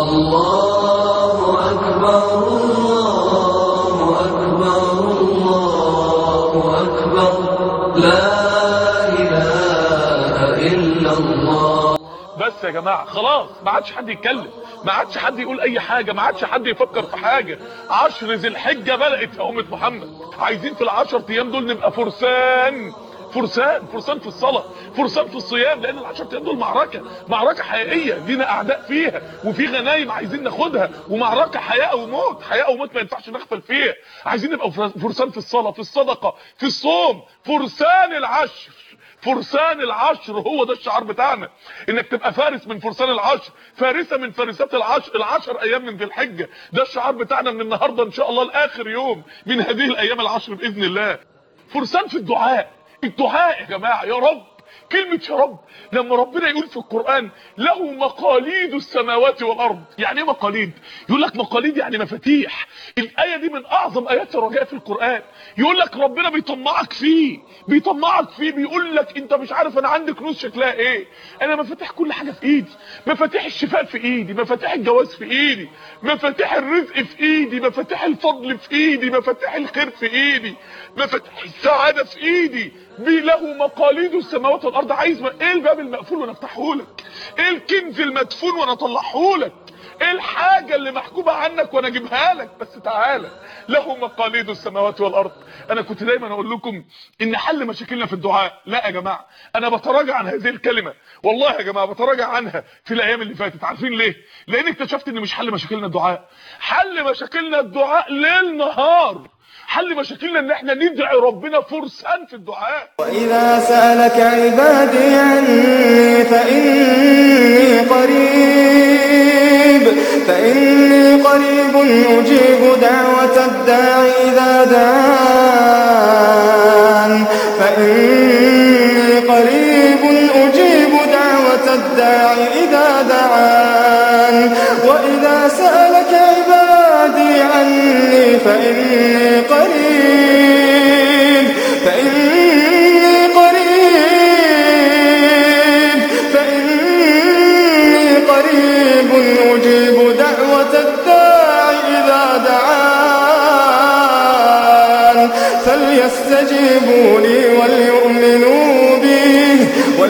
الله أكبر الله أكبر الله أكبر. لا إله إلا الله. بس يا جماعة خلاص ما عادش حد يتكلم ما عادش حد يقول أي حاجة ما عادش حد يفكر في حاجة. عشر ذي الحجة بدأت يا أمة محمد. عايزين في العشر أيام دول نبقى فرسان. فرسان فرسان في الصلاة فرسان في الصيام لأن العشر أيام دول معركة معركة حقيقية لينا أعداء فيها وفي غنايم عايزين ناخدها ومعركة حياة وموت حياة وموت ما ينفعش نغفل فيها. عايزين نبقى فرسان في الصلاة في الصدقة في الصوم فرسان العشر. فرسان العشر هو ده الشعار بتاعنا إنك تبقى فارس من فرسان العشر فارسة من فارسات العشر العشر أيام من ذي الحجة. ده الشعار بتاعنا من النهارده إن شاء الله لآخر يوم من هذه الأيام العشر بإذن الله. فرسان في الدعاء. الدعاء يا جماعة يا رب كلمة يا رب لما ربنا يقول في القرآن له مقاليد السماوات والأرض. يعني إيه مقاليد؟ يقول لك مقاليد يعني مفاتيح. الآية دي من أعظم آيات الرجاء في القرآن. يقول لك ربنا بيطمعك فيه بيطمعك فيه بيقول لك أنت مش عارف أنا عندي كنوز شكلها إيه. أنا مفاتيح كل حاجة في إيدي مفاتيح الشفاء في إيدي مفاتيح الجواز في إيدي مفاتيح الرزق في إيدي مفاتيح الفضل في إيدي مفاتيح الخير في إيدي مفاتيح السعادة في إيدي. بي له مقاليد السماوات والأرض. عايز ما... إيه الباب المقفول وأنا افتحه لك؟ إيه الكنز المدفون وأنا اطلعه لك؟ إيه الحاجة اللي محجوبة عنك وأنا اجيبها لك؟ بس تعالى له مقاليد السماوات والأرض. أنا كنت دايما أقول لكم إن حل مشاكلنا في الدعاء. لا يا جماعة أنا بتراجع عن هذه الكلمة. والله يا جماعة بتراجع عنها في الأيام اللي فاتت. عارفين ليه؟ لأن اكتشفت إن مش حل مشاكلنا الدعاء. حل مشاكلنا الدعاء ليل نهار. حل مشاكلنا ان إحنا ندعي ربنا فرسان في الدعاء. وإذا سألك عبادي عني فإني قريب فإني قريب أجيب دعوة الداع إذا دعان. فإني قريب أجيب دعوة الداع إذا دعان. وإذا سألك عبادي عني فإني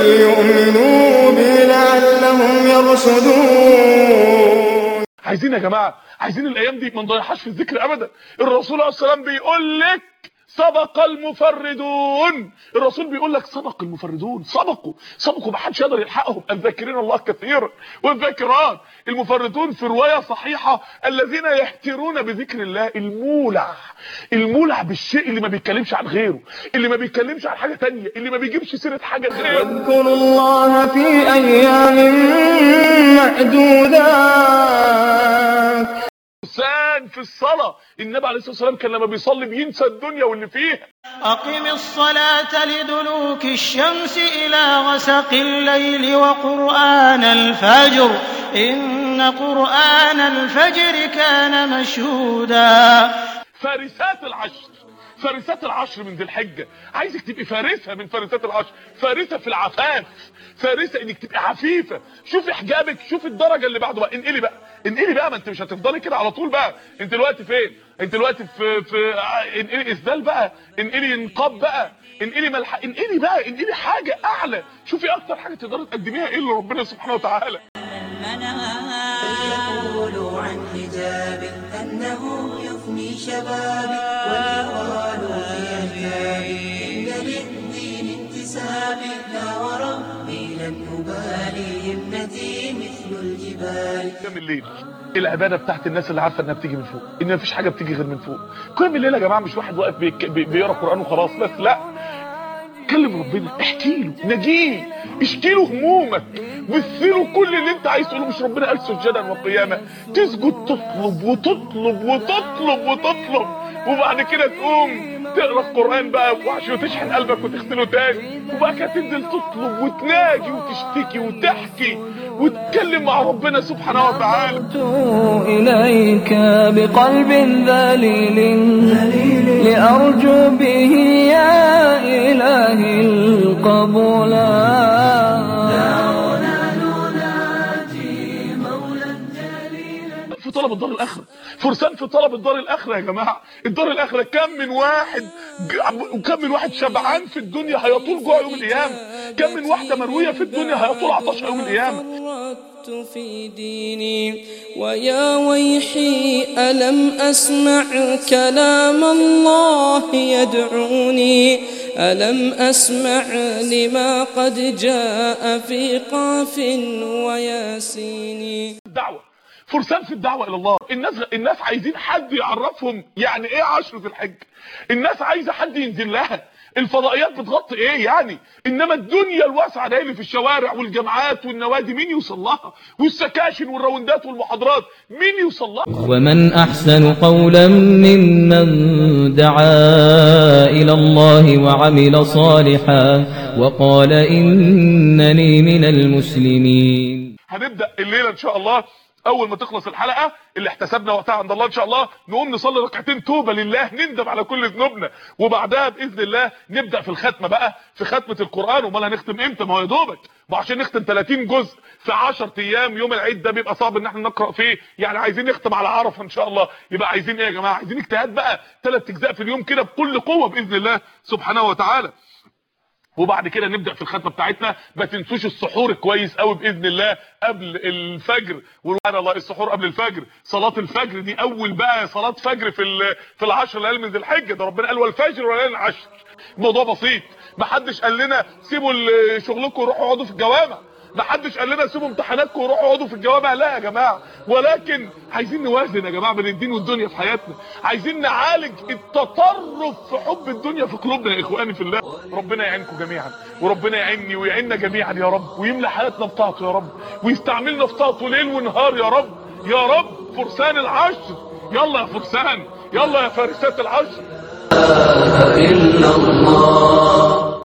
بي وليؤمنوا بي لعلهم يرشدون. عايزين يا جماعة عايزين الأيام دي ما نضيعهاش في الذكر ابدا. الرسول عليه السلام بيقول لك سبق المفردون. الرسول بيقول لك سبق المفردون. سبقوا. سبقوا. ما حدش يقدر يلحقهم. الذاكرين الله كثيرا والذاكرات. المفردون في رواية صحيحة. الذين يهترون بذكر الله. المولع. المولع بالشيء اللي ما بيتكلمش عن غيره. اللي ما بيتكلمش عن حاجة تانية. اللي ما بيجيبش سيرة حاجة غيره واذكروا الله في أيام معدودات. فرسان في الصلاة. النبي عليه الصلاة والسلام كان لما بيصلي بينسى الدنيا واللي فيها أقم الصلاة لدلوك الشمس إلى غسق الليل وقرآن الفجر. إن قرآن الفجر كان مشهودا. فارسات العشر. فارسات العشر من ذي الحجة عايزك تبقي فارسة من فارسات العشر. فارسة في العفاف. فارسة إنك تبقي عفيفة. شوفي حجابك. شوفي الدرجة اللي بعده بقى. انقلي بقى. انقلي بقى. ما انت مش هتفضلي كده على طول بقى. انت دلوقتي فين؟ انت دلوقتي في في انقلي إسدال بقى. انقلي نقاب بقى. انقلي ملح انقلي بقى. انقلي حاجة أعلى. شوفي أكتر حاجة تقدري تقدميها إيه لربنا سبحانه وتعالى. فليقولوا عن حجابي أنه يفني شبابي وليقالوا في أحبابي إن للدين انتسابي لا وربي لن أبالي همتي مثل الجبال. قيام الليل العبادة بتاعت الناس اللي عارفة إنها بتيجي من فوق؟ إن مفيش حاجة بتيجي غير من فوق. قيام الليل يا جماعة مش واحد واقف بيقرأ قرآن وخلاص بس لا. كلم ربنا. احكي له. نجيه اشكي له همومك. بث له كل اللي انت عايز تقوله مش ربنا قال سجدا وقياما. تسجد تطلب وتطلب وتطلب وتطلب. وبعد كده تقوم تقرأ القرآن بقى وعشان تشحن قلبك وتغسله تاني وبعد كده تنزل تطلب وتناجي وتشتكي وتحكي وتتكلم مع ربنا سبحانه وتعالى. إليك بقلب ذليل لأرجو به يا إلهي القبولا طلب الدار الآخرة. فرسان في طلب الدار الآخرة يا جماعة. الدار الآخرة كم من واحد وكم من واحد شبعان في الدنيا هيطول جوع يوم القيامة. كم من واحدة مروية في الدنيا هيطول عطشها يوم القيامة. في ديني. ويا ويحي ألم أسمع كلام الله يدعوني؟ ألم أسمع لما قد جاء في قاف وياسين الدعوه فرسان في الدعوة إلى الله. الناس الناس عايزين حد يعرفهم. يعني إيه عشر في الحج؟ الناس عايزة حد ينزل لها. الفضائيات بتغطي إيه يعني؟ إنما الدنيا الواسعة دي اللي في الشوارع والجامعات والنوادي. مين يوصل لها؟ والسكاشن والراوندات والمحاضرات. مين يوصل لها؟ ومن أحسن قولا ممن دعا إلى الله وعمل صالحا وقال إنني من المسلمين. هنبدأ الليلة إن شاء الله أول ما تخلص الحلقة اللي احتسبنا وقتها عند الله إن شاء الله نقوم نصلي ركعتين توبة لله نندم على كل ذنوبنا. وبعدها بإذن الله نبدأ في الختمة بقى في ختمة القرآن. أمال هنختم إمتى؟ ما هو يا دوبك. ما عشان نختم 30 جزء في 10 أيام يوم العيد ده بيبقى صعب إن إحنا نقرأ فيه. يعني عايزين نختم على عرفة إن شاء الله. يبقى عايزين إيه يا جماعة؟ عايزين اجتهاد بقى. ثلاث أجزاء في اليوم كده بكل قوة بإذن الله سبحانه وتعالى. وبعد كده نبدأ في الختمه بتاعتنا. ما تنسوش السحور كويس قوي بإذن الله قبل الفجر. سبحان الله السحور قبل الفجر. صلاة الفجر دي أول بقى صلاة فجر في في العشر ليالي من ذي الحجة. ده ربنا قال والفجر وليالي العشر. الموضوع بسيط. ما حدش قال لنا سيبوا شغلكم وروحوا اقعدوا في الجوامع. ما حدش قال لنا سيبوا امتحاناتكم وروحوا اقعدوا في الجوامع. لا يا جماعة ولكن عايزين نوازن يا جماعة بين الدين والدنيا في حياتنا. عايزين نعالج التطرف في حب الدنيا في قلوبنا يا إخواني في الله. ربنا يعينكم جميعا وربنا يعيني ويعيننا جميعا يا رب ويملى حياتنا بطاعته يا رب ويستعملنا في طاعته ليل ونهار يا رب. يا رب فرسان العشر. يلا يا فرسان يلا يا فارسات العشر. إلا الله.